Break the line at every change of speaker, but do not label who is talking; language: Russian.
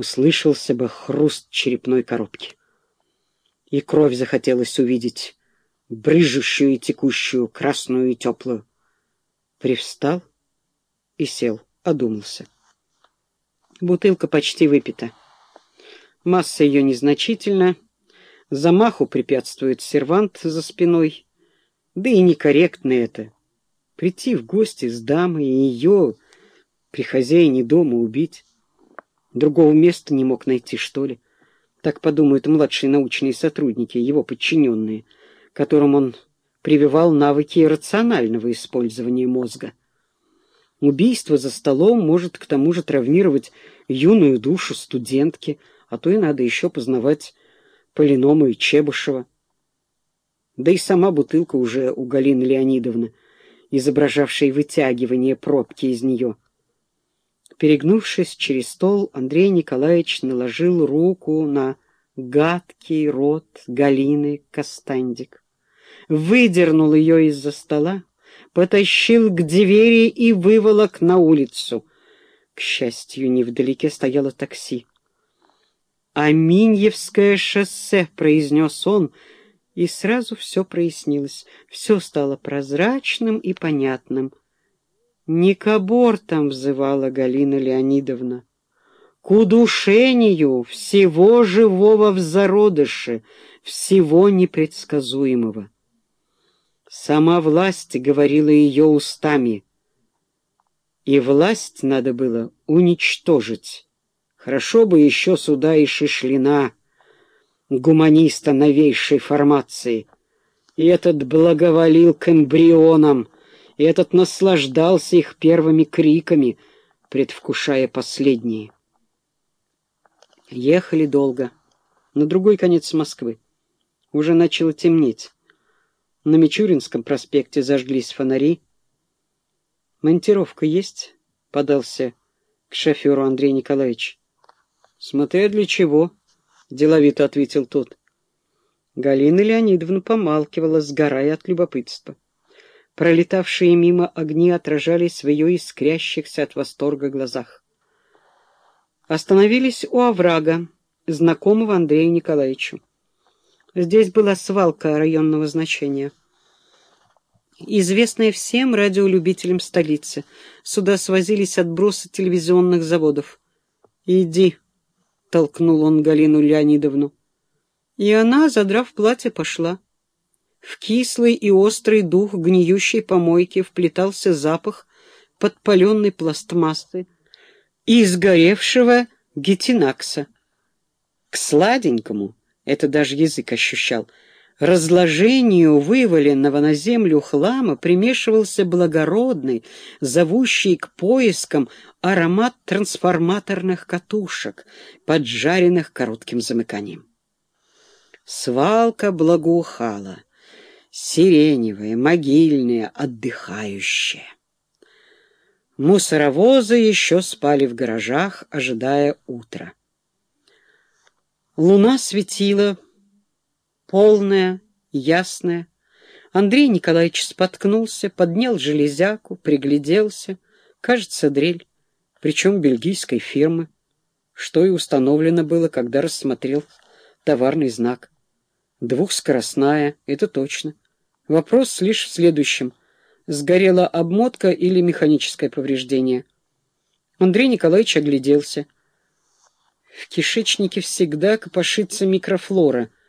услышался бы хруст черепной коробки. И кровь захотелось увидеть, брыжущую и текущую, красную и теплую. Привстал и сел, одумался. Бутылка почти выпита. Масса ее незначительна, замаху препятствует сервант за спиной, да и некорректно это. Прийти в гости с дамой и ее при хозяине дома убить. Другого места не мог найти, что ли? Так подумают младшие научные сотрудники, его подчиненные, которым он прививал навыки рационального использования мозга. Убийство за столом может к тому же травмировать юную душу студентки, а то и надо еще познавать Полиному и Чебышева. Да и сама бутылка уже у Галины Леонидовны, изображавшей вытягивание пробки из нее. Перегнувшись через стол, Андрей Николаевич наложил руку на гадкий рот Галины Костандик, выдернул ее из-за стола, потащил к двери и выволок на улицу. К счастью, невдалеке стояло такси. «Аминьевское шоссе», — произнес он, и сразу все прояснилось. Все стало прозрачным и понятным. Не к абортам взывала Галина Леонидовна, к удушению всего живого в зародыше, всего непредсказуемого. Сама власть говорила ее устами, и власть надо было уничтожить. Хорошо бы еще сюда и Шишлина, гуманиста новейшей формации. И этот благоволил к эмбрионам, и этот наслаждался их первыми криками, предвкушая последние. Ехали долго, на другой конец Москвы. Уже начало темнеть. На Мичуринском проспекте зажглись фонари. «Монтировка есть?» — подался к шоферу Андрей Николаевич. «Смотря для чего», — деловито ответил тот. Галина Леонидовна помалкивала, сгорая от любопытства. Пролетавшие мимо огни отражались в ее искрящихся от восторга глазах. Остановились у оврага, знакомого Андрею Николаевичу. Здесь была свалка районного значения. Известная всем радиолюбителям столицы. Сюда свозились отбросы телевизионных заводов. «Иди», — толкнул он Галину Леонидовну. И она, задрав платье, пошла. В кислый и острый дух гниющей помойки вплетался запах подпаленной пластмассы и сгоревшего гетинакса. К сладенькому, это даже язык ощущал, разложению вываленного на землю хлама примешивался благородный, зовущий к поискам аромат трансформаторных катушек, поджаренных коротким замыканием. Свалка благоухала, сиреневая, могильная, отдыхающая. Мусоровозы еще спали в гаражах, ожидая утра. Луна светила, полная, ясная. Андрей Николаевич споткнулся, поднял железяку, пригляделся. Кажется, дрель причем бельгийской фирмы, что и установлено было, когда рассмотрел товарный знак. Двухскоростная, это точно. Вопрос лишь в следующем. Сгорела обмотка или механическое повреждение? Андрей Николаевич огляделся. В кишечнике всегда копошится микрофлора —